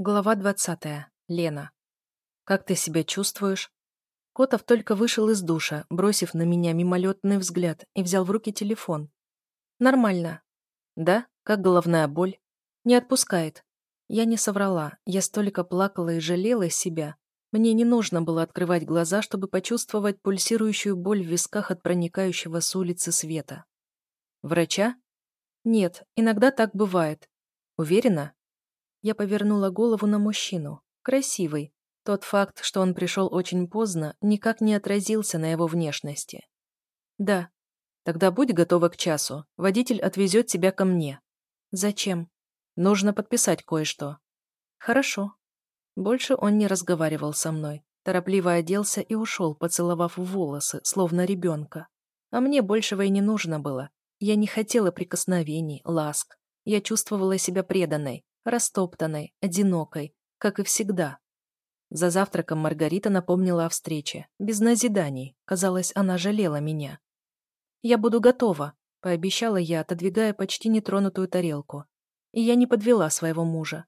Глава двадцатая. Лена. «Как ты себя чувствуешь?» Котов только вышел из душа, бросив на меня мимолетный взгляд, и взял в руки телефон. «Нормально». «Да? Как головная боль?» «Не отпускает». Я не соврала, я столько плакала и жалела себя. Мне не нужно было открывать глаза, чтобы почувствовать пульсирующую боль в висках от проникающего с улицы света. «Врача?» «Нет, иногда так бывает». «Уверена?» Я повернула голову на мужчину. Красивый. Тот факт, что он пришел очень поздно, никак не отразился на его внешности. «Да. Тогда будь готова к часу. Водитель отвезет тебя ко мне». «Зачем?» «Нужно подписать кое-что». «Хорошо». Больше он не разговаривал со мной. Торопливо оделся и ушел, поцеловав волосы, словно ребенка. А мне большего и не нужно было. Я не хотела прикосновений, ласк. Я чувствовала себя преданной, растоптанной, одинокой, как и всегда. За завтраком Маргарита напомнила о встрече, без назиданий, казалось, она жалела меня. «Я буду готова», — пообещала я, отодвигая почти нетронутую тарелку. И я не подвела своего мужа.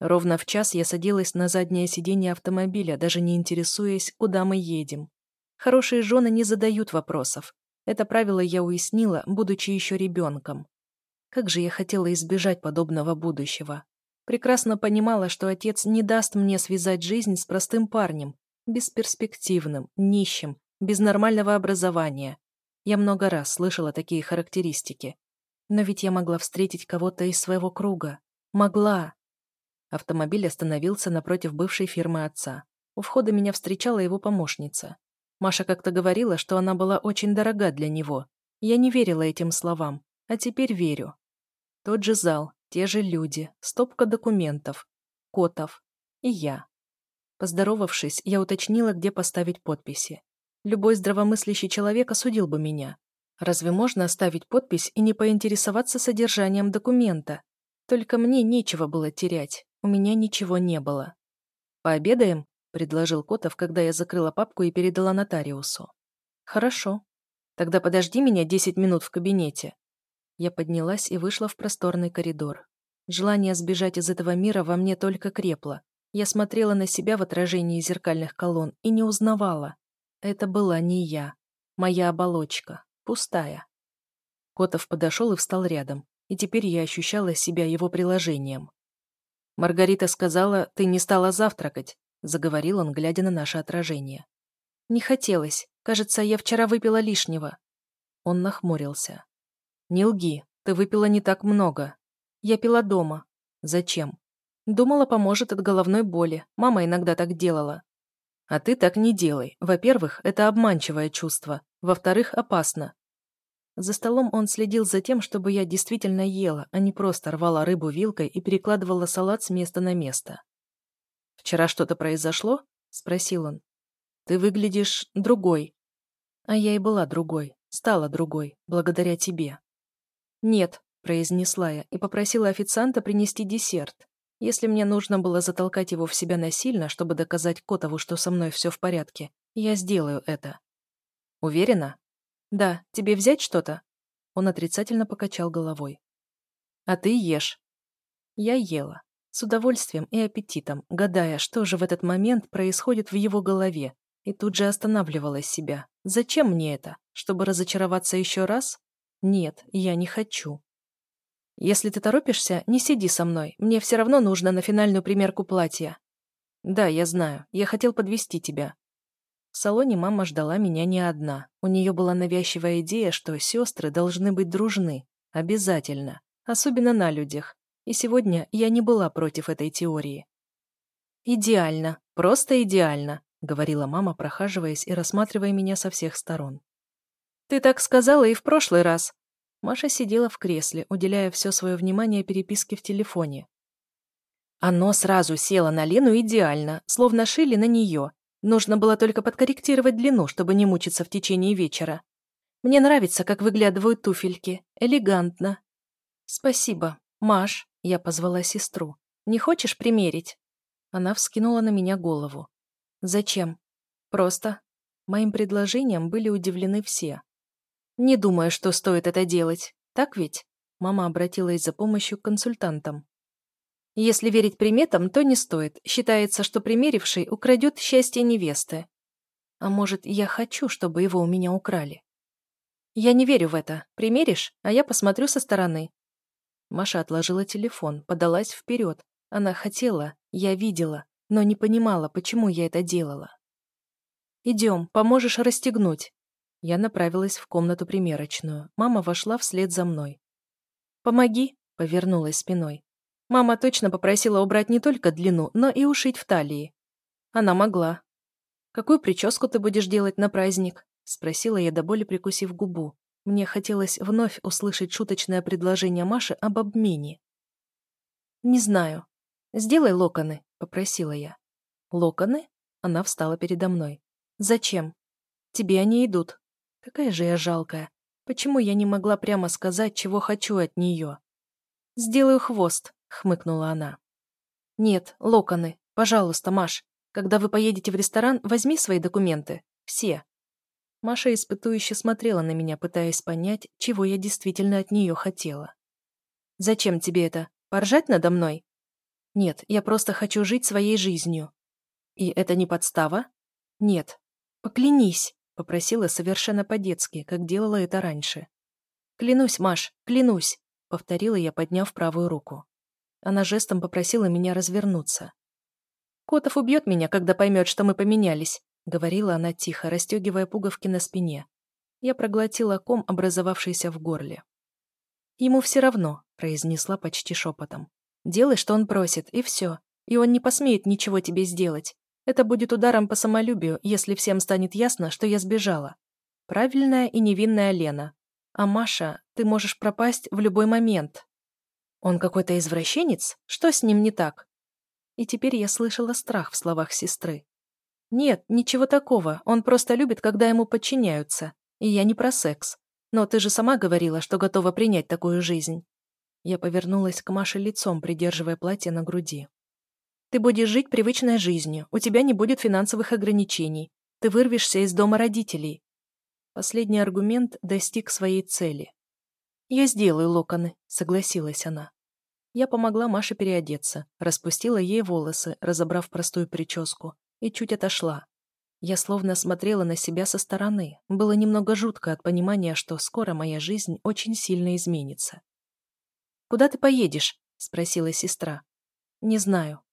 Ровно в час я садилась на заднее сиденье автомобиля, даже не интересуясь, куда мы едем. Хорошие жены не задают вопросов. Это правило я уяснила, будучи еще ребенком. Как же я хотела избежать подобного будущего. Прекрасно понимала, что отец не даст мне связать жизнь с простым парнем, бесперспективным, нищим, без нормального образования. Я много раз слышала такие характеристики. Но ведь я могла встретить кого-то из своего круга. Могла. Автомобиль остановился напротив бывшей фирмы отца. У входа меня встречала его помощница. Маша как-то говорила, что она была очень дорога для него. Я не верила этим словам, а теперь верю. Тот же зал, те же люди, стопка документов, Котов и я. Поздоровавшись, я уточнила, где поставить подписи. Любой здравомыслящий человек осудил бы меня. Разве можно оставить подпись и не поинтересоваться содержанием документа? Только мне нечего было терять, у меня ничего не было. «Пообедаем?» – предложил Котов, когда я закрыла папку и передала нотариусу. «Хорошо. Тогда подожди меня десять минут в кабинете. Я поднялась и вышла в просторный коридор. Желание сбежать из этого мира во мне только крепло. Я смотрела на себя в отражении зеркальных колонн и не узнавала. Это была не я. Моя оболочка. Пустая. Котов подошел и встал рядом, и теперь я ощущала себя его приложением. «Маргарита сказала, ты не стала завтракать», — заговорил он, глядя на наше отражение. «Не хотелось. Кажется, я вчера выпила лишнего». Он нахмурился. «Не лги, ты выпила не так много. Я пила дома. Зачем? Думала, поможет от головной боли. Мама иногда так делала. А ты так не делай. Во-первых, это обманчивое чувство. Во-вторых, опасно. За столом он следил за тем, чтобы я действительно ела, а не просто рвала рыбу вилкой и перекладывала салат с места на место. «Вчера что-то произошло?» — спросил он. «Ты выглядишь другой». А я и была другой, стала другой, благодаря тебе. «Нет», — произнесла я и попросила официанта принести десерт. Если мне нужно было затолкать его в себя насильно, чтобы доказать Котову, что со мной все в порядке, я сделаю это. «Уверена?» «Да. Тебе взять что-то?» Он отрицательно покачал головой. «А ты ешь». Я ела. С удовольствием и аппетитом, гадая, что же в этот момент происходит в его голове, и тут же останавливала себя. Зачем мне это? Чтобы разочароваться еще раз? «Нет, я не хочу». «Если ты торопишься, не сиди со мной. Мне все равно нужно на финальную примерку платья». «Да, я знаю. Я хотел подвести тебя». В салоне мама ждала меня не одна. У нее была навязчивая идея, что сестры должны быть дружны. Обязательно. Особенно на людях. И сегодня я не была против этой теории. «Идеально. Просто идеально», — говорила мама, прохаживаясь и рассматривая меня со всех сторон. «Ты так сказала и в прошлый раз». Маша сидела в кресле, уделяя все свое внимание переписке в телефоне. Оно сразу село на Лену идеально, словно шили на нее. Нужно было только подкорректировать длину, чтобы не мучиться в течение вечера. Мне нравится, как выглядывают туфельки. Элегантно. Спасибо. Маш, я позвала сестру. Не хочешь примерить? Она вскинула на меня голову. Зачем? Просто. Моим предложением были удивлены все. «Не думаю, что стоит это делать. Так ведь?» Мама обратилась за помощью к консультантам. Если верить приметам, то не стоит. Считается, что примеривший украдет счастье невесты. А может, я хочу, чтобы его у меня украли? Я не верю в это. Примеришь, а я посмотрю со стороны. Маша отложила телефон, подалась вперед. Она хотела, я видела, но не понимала, почему я это делала. «Идем, поможешь расстегнуть». Я направилась в комнату примерочную. Мама вошла вслед за мной. «Помоги», — повернулась спиной. Мама точно попросила убрать не только длину, но и ушить в талии. Она могла. «Какую прическу ты будешь делать на праздник?» — спросила я до боли, прикусив губу. Мне хотелось вновь услышать шуточное предложение Маши об обмене. «Не знаю. Сделай локоны», — попросила я. «Локоны?» — она встала передо мной. «Зачем? Тебе они идут. Какая же я жалкая. Почему я не могла прямо сказать, чего хочу от нее?» «Сделаю хвост», хмыкнула она. «Нет, локоны. Пожалуйста, Маш. Когда вы поедете в ресторан, возьми свои документы. Все». Маша испытующе смотрела на меня, пытаясь понять, чего я действительно от нее хотела. «Зачем тебе это? Поржать надо мной?» «Нет, я просто хочу жить своей жизнью». «И это не подстава?» «Нет». «Поклянись», — попросила совершенно по-детски, как делала это раньше. «Клянусь, Маш, клянусь», — повторила я, подняв правую руку. Она жестом попросила меня развернуться. «Котов убьет меня, когда поймет, что мы поменялись», — говорила она тихо, расстегивая пуговки на спине. Я проглотила ком, образовавшийся в горле. «Ему все равно», — произнесла почти шепотом. «Делай, что он просит, и все. И он не посмеет ничего тебе сделать. Это будет ударом по самолюбию, если всем станет ясно, что я сбежала. Правильная и невинная Лена. А Маша, ты можешь пропасть в любой момент». Он какой-то извращенец? Что с ним не так? И теперь я слышала страх в словах сестры. Нет, ничего такого, он просто любит, когда ему подчиняются. И я не про секс. Но ты же сама говорила, что готова принять такую жизнь. Я повернулась к Маше лицом, придерживая платье на груди. Ты будешь жить привычной жизнью, у тебя не будет финансовых ограничений, ты вырвешься из дома родителей. Последний аргумент достиг своей цели. «Я сделаю локоны», — согласилась она. Я помогла Маше переодеться, распустила ей волосы, разобрав простую прическу, и чуть отошла. Я словно смотрела на себя со стороны. Было немного жутко от понимания, что скоро моя жизнь очень сильно изменится. «Куда ты поедешь?» — спросила сестра. «Не знаю.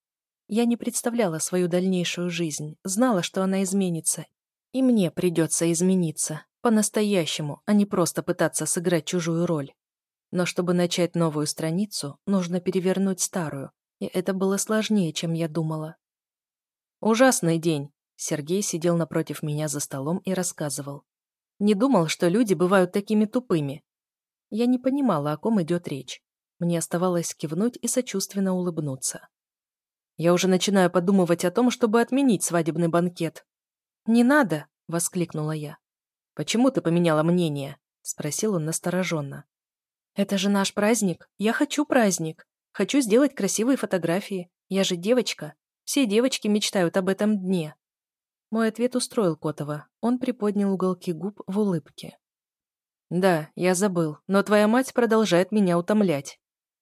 Я не представляла свою дальнейшую жизнь, знала, что она изменится. И мне придется измениться. По-настоящему, а не просто пытаться сыграть чужую роль. Но чтобы начать новую страницу, нужно перевернуть старую, и это было сложнее, чем я думала. «Ужасный день», — Сергей сидел напротив меня за столом и рассказывал. «Не думал, что люди бывают такими тупыми». Я не понимала, о ком идет речь. Мне оставалось кивнуть и сочувственно улыбнуться. Я уже начинаю подумывать о том, чтобы отменить свадебный банкет. «Не надо!» — воскликнула я. «Почему ты поменяла мнение?» — спросил он настороженно. «Это же наш праздник. Я хочу праздник. Хочу сделать красивые фотографии. Я же девочка. Все девочки мечтают об этом дне». Мой ответ устроил Котова. Он приподнял уголки губ в улыбке. «Да, я забыл, но твоя мать продолжает меня утомлять.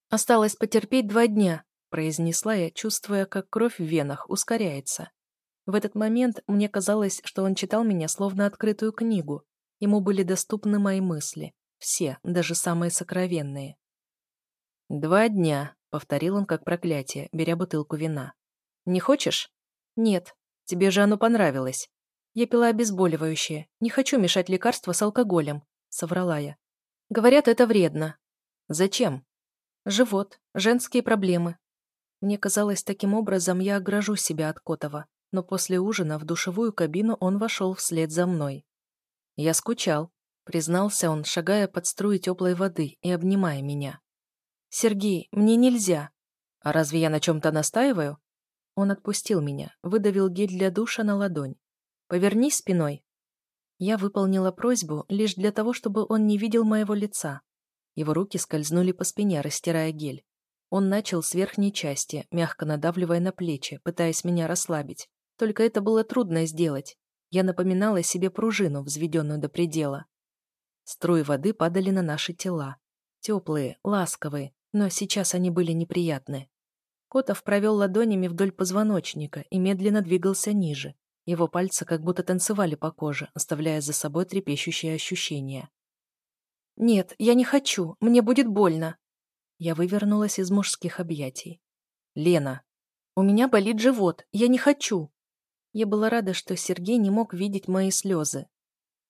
Осталось потерпеть два дня», — произнесла я, чувствуя, как кровь в венах ускоряется. В этот момент мне казалось, что он читал меня словно открытую книгу. Ему были доступны мои мысли. Все, даже самые сокровенные. «Два дня», — повторил он как проклятие, беря бутылку вина. «Не хочешь?» «Нет. Тебе же оно понравилось. Я пила обезболивающее. Не хочу мешать лекарства с алкоголем», — соврала я. «Говорят, это вредно». «Зачем?» «Живот. Женские проблемы». Мне казалось, таким образом я огражу себя от Котова, но после ужина в душевую кабину он вошел вслед за мной. Я скучал признался он, шагая под струи теплой воды и обнимая меня. «Сергей, мне нельзя». «А разве я на чем-то настаиваю?» Он отпустил меня, выдавил гель для душа на ладонь. «Повернись спиной». Я выполнила просьбу лишь для того, чтобы он не видел моего лица. Его руки скользнули по спине, растирая гель. Он начал с верхней части, мягко надавливая на плечи, пытаясь меня расслабить. Только это было трудно сделать. Я напоминала себе пружину, взведенную до предела. Струи воды падали на наши тела. Теплые, ласковые, но сейчас они были неприятны. Котов провел ладонями вдоль позвоночника и медленно двигался ниже. Его пальцы как будто танцевали по коже, оставляя за собой трепещущие ощущения. «Нет, я не хочу, мне будет больно». Я вывернулась из мужских объятий. «Лена, у меня болит живот, я не хочу». Я была рада, что Сергей не мог видеть мои слезы.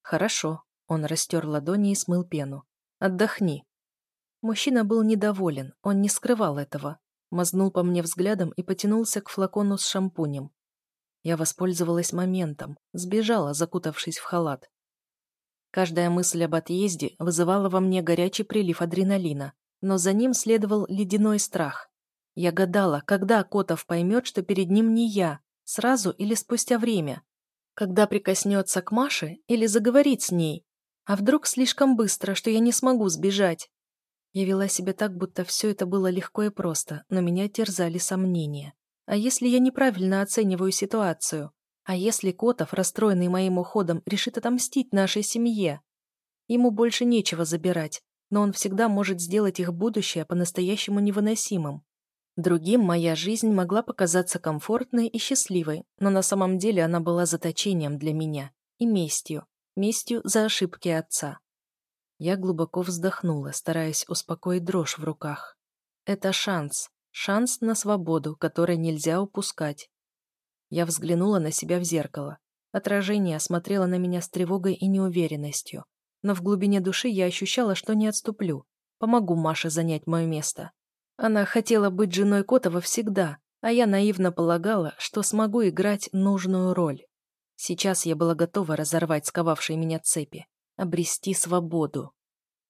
«Хорошо», — он растер ладони и смыл пену. «Отдохни». Мужчина был недоволен, он не скрывал этого. Мазнул по мне взглядом и потянулся к флакону с шампунем. Я воспользовалась моментом, сбежала, закутавшись в халат. Каждая мысль об отъезде вызывала во мне горячий прилив адреналина, но за ним следовал ледяной страх. Я гадала, когда Котов поймет, что перед ним не я, сразу или спустя время. Когда прикоснется к Маше или заговорит с ней. А вдруг слишком быстро, что я не смогу сбежать? Я вела себя так, будто все это было легко и просто, но меня терзали сомнения. А если я неправильно оцениваю ситуацию? А если Котов, расстроенный моим уходом, решит отомстить нашей семье? Ему больше нечего забирать, но он всегда может сделать их будущее по-настоящему невыносимым. Другим моя жизнь могла показаться комфортной и счастливой, но на самом деле она была заточением для меня и местью, местью за ошибки отца. Я глубоко вздохнула, стараясь успокоить дрожь в руках. Это шанс. Шанс на свободу, который нельзя упускать. Я взглянула на себя в зеркало. Отражение смотрело на меня с тревогой и неуверенностью. Но в глубине души я ощущала, что не отступлю. Помогу Маше занять мое место. Она хотела быть женой Котова всегда, а я наивно полагала, что смогу играть нужную роль. Сейчас я была готова разорвать сковавшие меня цепи обрести свободу.